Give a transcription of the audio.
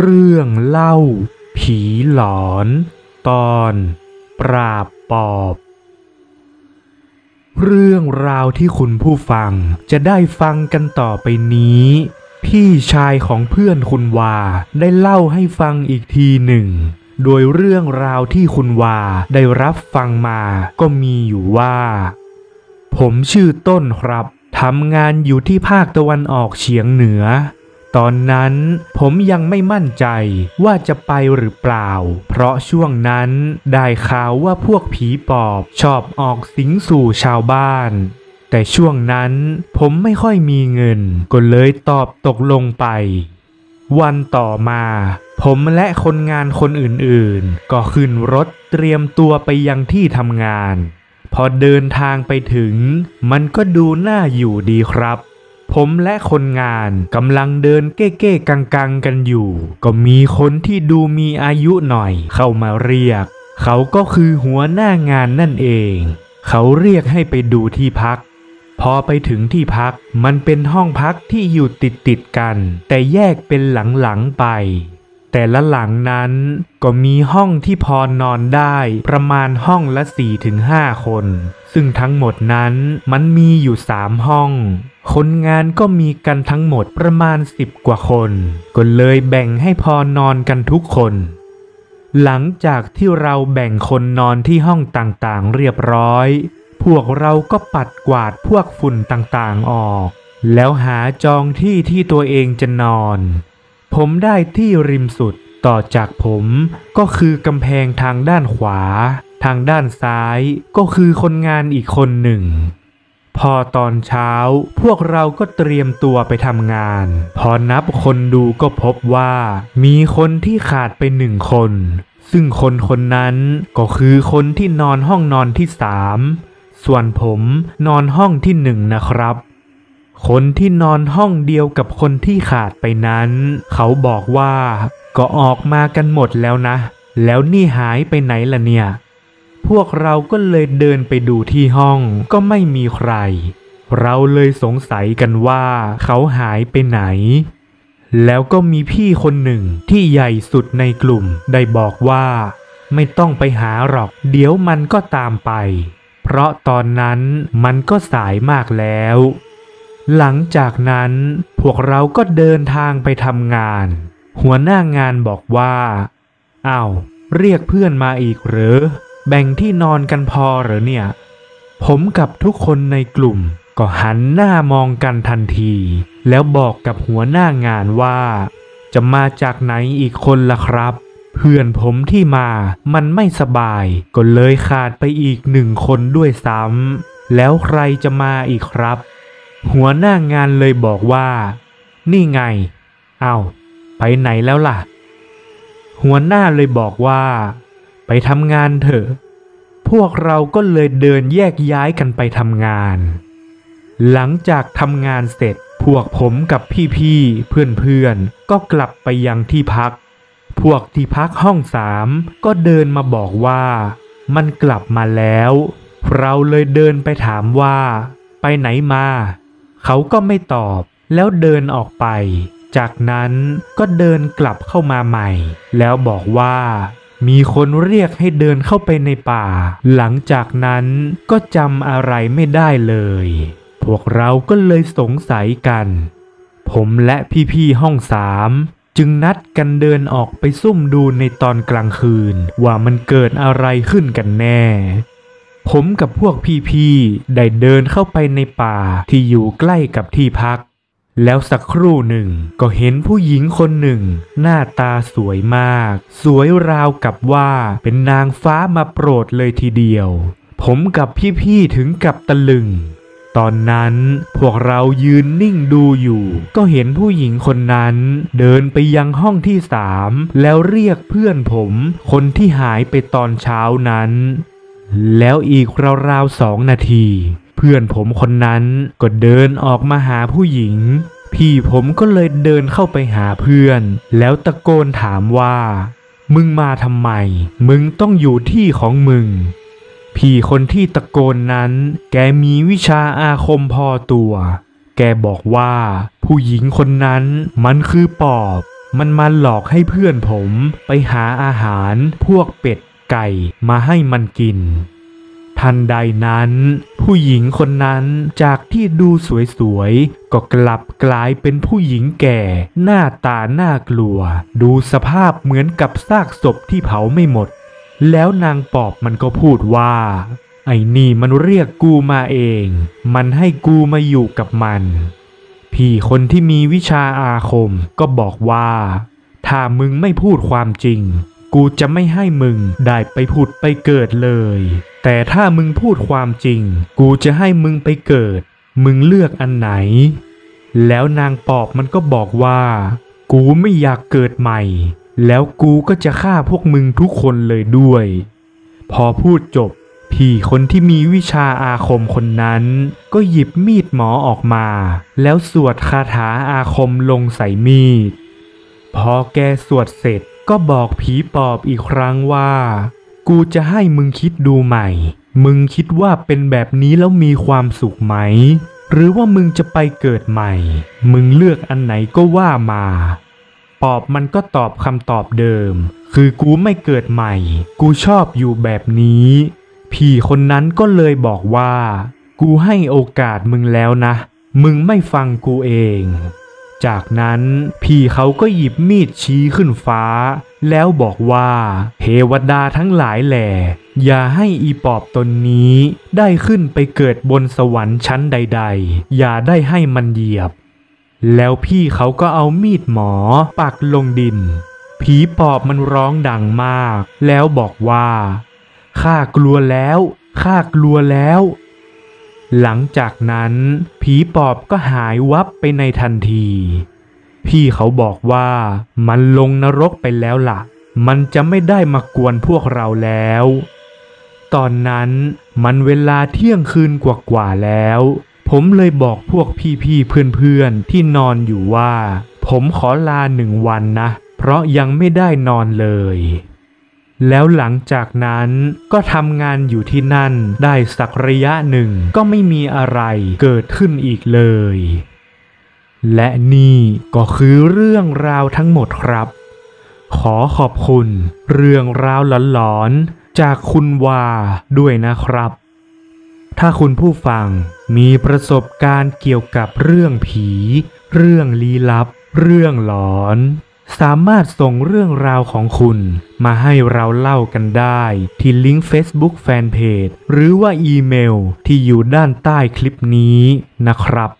เรื่องเล่า ผีหลอน ตอน ปราบปอบ เรื่องราวที่คุณผู้ฟังจะได้ฟังกันต่อไปนี้ พี่ชายของเพื่อนคุณวาได้เล่าให้ฟังอีกทีหนึ่ง โดยเรื่องราวที่คุณวาได้รับฟังมาก็มีอยู่ว่า ผมชื่อต้นครับทำงานอยู่ที่ภาคตะวันออกเฉียงเหนือ ตอนนั้นผมยังไม่มั่นใจว่าจะไปหรือเปล่า เพราะช่วงนั้นได้ข่าวว่าพวกผีปอบชอบออกสิงสู่ชาวบ้าน แต่ช่วงนั้นผมไม่ค่อยมีเงิน ก็เลยตอบตกลงไป วันต่อมา ผมและคนงานคนอื่นๆ ก็ขึ้นรถเตรียมตัวไปยังที่ทำงาน พอเดินทางไปถึง มันก็ดูน่าอยู่ดีครับ ผมและคนงานกำลังเดินเก้เก้กังกังๆกันอยู่ ก็มีคนที่ดูมีอายุหน่อย เข้ามาเรียก เขาก็คือหัวหน้างานนั่นเอง เขาเรียกให้ไปดูที่พัก พอไปถึงที่พักมันเป็นห้องพักที่อยู่ติดติดๆกัน แต่แยกเป็นหลังๆไป แต่ละหลังนั้นก็มีห้องที่พอนอนได้ประมาณห้องละ4-5ถึงคน ซึ่งทั้งหมดนั้นมันมีอยู่สามห้อง คนงานก็มีกันทั้งหมดประมาณ 10 กว่าคน ก็เลยแบ่งให้พอนอนกันทุกคน หลังจากที่เราแบ่งคนนอนที่ห้องต่างๆเรียบร้อย พวกเราก็ปัดกวาดพวกฝุ่นต่างๆออก แล้วหาจองที่ที่ตัวเองจะนอน ผมได้ที่ริมสุดต่อจากผมก็คือกำแพงทางด้านขวา ทางด้านซ้ายก็คือคนงานอีกคนหนึ่ง พอตอนเช้าพวกเราก็เตรียมตัวไปทำงาน พอนับคนดูก็พบว่ามีคนที่ขาดไปหนึ่งคน ซึ่งคนคนนั้นก็คือคนที่นอนห้องนอนที่สามส่วนผมนอนห้องที่หนึ่งนะครับ คนที่นอนห้องเดียวกับคนที่ขาดไปนั้น เขาบอกว่าก็ออกมากันหมดแล้วนะ แล้วนี่หายไปไหนล่ะเนี่ย พวกเราก็เลยเดินไปดูที่ห้องก็ไม่มีใคร เราเลยสงสัยกันว่าเขาหายไปไหน แล้วก็มีพี่คนหนึ่งที่ใหญ่สุดในกลุ่มได้บอกว่าไม่ต้องไปหาหรอก เดี๋ยวมันก็ตามไป เพราะตอนนั้นมันก็สายมากแล้ว หลังจากนั้นพวกเราก็เดินทางไปทำงาน หัวหน้างานบอกว่าอ้าวเรียกเพื่อนมาอีกหรือ แบ่งที่นอนกันพอหรือเนี่ย ผมกับทุกคนในกลุ่มก็หันหน้ามองกันทันที แล้วบอกกับหัวหน้างานว่า จะมาจากไหนอีกคนล่ะครับ เพื่อนผมที่มามันไม่สบาย ก็เลยขาดไปอีกหนึ่งคนด้วยซ้ำแล้วใครจะมาอีกครับ หัวหน้างานเลยบอกว่า นี่ไง เอา้า ไปไหนแล้วล่ะ หัวหน้าเลยบอกว่า ไปทำงานเถอะ พวกเราก็เลยเดินแยกย้ายกันไปทำงาน หลังจากทำงานเสร็จพวกผมกับพี่ๆเพื่อนๆ ก็กลับไปยังที่พัก พวกที่พักห้องสามก็เดินมาบอกว่า มันกลับมาแล้ว เราเลยเดินไปถามว่า ไปไหนมา เขาก็ไม่ตอบแล้วเดินออกไป จากนั้นก็เดินกลับเข้ามาใหม่ แล้วบอกว่ามีคนเรียกให้เดินเข้าไปในป่า หลังจากนั้นก็จำอะไรไม่ได้เลย พวกเราก็เลยสงสัยกัน ผมและพี่ๆห้องสามจึงนัดกันเดินออกไปซุ่มดูในตอนกลางคืน ว่ามันเกิดอะไรขึ้นกันแน่ ผมกับพวกพี่ๆได้เดินเข้าไปในป่าที่อยู่ใกล้กับที่พัก แล้วสักครู่หนึ่งก็เห็นผู้หญิงคนหนึ่ง หน้าตาสวยมาก สวยราวกับว่าเป็นนางฟ้ามาโปรดเลยทีเดียว ผมกับพี่ๆถึงกับตะลึง ตอนนั้นพวกเรายืนนิ่งดูอยู่ ก็เห็นผู้หญิงคนนั้น เดินไปยังห้องที่สามแล้วเรียกเพื่อนผม คนที่หายไปตอนเช้านั้น แล้วอีกราวๆสองนาที เพื่อนผมคนนั้นก็เดินออกมาหาผู้หญิง พี่ผมก็เลยเดินเข้าไปหาเพื่อน แล้วตะโกนถามว่า มึงมาทำไม มึงต้องอยู่ที่ของมึง พี่คนที่ตะโกนนั้น แกมีวิชาอาคมพอตัว แกบอกว่า ผู้หญิงคนนั้นมันคือปอบ มันมาหลอกให้เพื่อนผมไปหาอาหารพวกเป็ด ไก่มาให้มันกิน ทันใดนั้น ผู้หญิงคนนั้นจากที่ดูสวยๆ ก็กลับกลายเป็นผู้หญิงแก่ หน้าตาน่ากลัว ดูสภาพเหมือนกับซากศพที่เผาไม่หมด แล้วนางปอบมันก็พูดว่าไอ้นี่มันเรียกกูมาเอง มันให้กูมาอยู่กับมัน พี่คนที่มีวิชาอาคมก็บอกว่า ถ้ามึงไม่พูดความจริง กูจะไม่ให้มึงได้ไปผุดไปเกิดเลย แต่ถ้ามึงพูดความจริง กูจะให้มึงไปเกิด มึงเลือกอันไหน แล้วนางปอบมันก็บอกว่า กูไม่อยากเกิดใหม่ แล้วกูก็จะฆ่าพวกมึงทุกคนเลยด้วย พอพูดจบพี่คนที่มีวิชาอาคมคนนั้น ก็หยิบมีดหมอออกมา แล้วสวดคาถาอาคมลงใส่มีด พอแกสวดเสร็จ ก็บอกผีปอบอีกครั้งว่า กูจะให้มึงคิดดูใหม่ มึงคิดว่าเป็นแบบนี้แล้วมีความสุขไหม หรือว่ามึงจะไปเกิดใหม่ มึงเลือกอันไหนก็ว่ามา ปอบมันก็ตอบคำตอบเดิม คือกูไม่เกิดใหม่ กูชอบอยู่แบบนี้พี่คนนั้นก็เลยบอกว่า กูให้โอกาสมึงแล้วนะ มึงไม่ฟังกูเอง จากนั้นพี่เขาก็หยิบมีดชี้ขึ้นฟ้า แล้วบอกว่าเทวดาทั้งหลายแหล่อย่าให้อีปอบตนนี้ได้ขึ้นไปเกิดบนสวรรค์ชั้นใด ๆ อย่าได้ให้มันเหยียบ แล้วพี่เขาก็เอามีดหมอปักลงดิน ผีปอบมันร้องดังมาก แล้วบอกว่าข้ากลัวแล้วข้ากลัวแล้ว หลังจากนั้น ผีปอบก็หายวับไปในทันที พี่เขาบอกว่ามันลงนรกไปแล้วล่ะ มันจะไม่ได้มากวนพวกเราแล้ว ตอนนั้นมันเวลาเที่ยงคืนกว่าๆแล้ว ผมเลยบอกพวกพี่ๆเพื่อนๆที่นอนอยู่ว่า ผมขอลาหนึ่งวันนะ เพราะยังไม่ได้นอนเลย แล้วหลังจากนั้นก็ทำงานอยู่ที่นั่นได้สักระยะหนึ่ง ก็ไม่มีอะไรเกิดขึ้นอีกเลย และนี่ก็คือเรื่องราวทั้งหมดครับ ขอขอบคุณ เรื่องราวหลอนๆจากคุณวาด้วยนะครับ ถ้าคุณผู้ฟังมีประสบการณ์เกี่ยวกับเรื่องผี เรื่องลี้ลับ เรื่องหลอน สามารถส่งเรื่องราวของคุณ มาให้เราเล่ากันได้ที่ลิงก์ Facebook Fanpage หรือว่าอีเมลที่อยู่ด้านใต้คลิปนี้นะครับ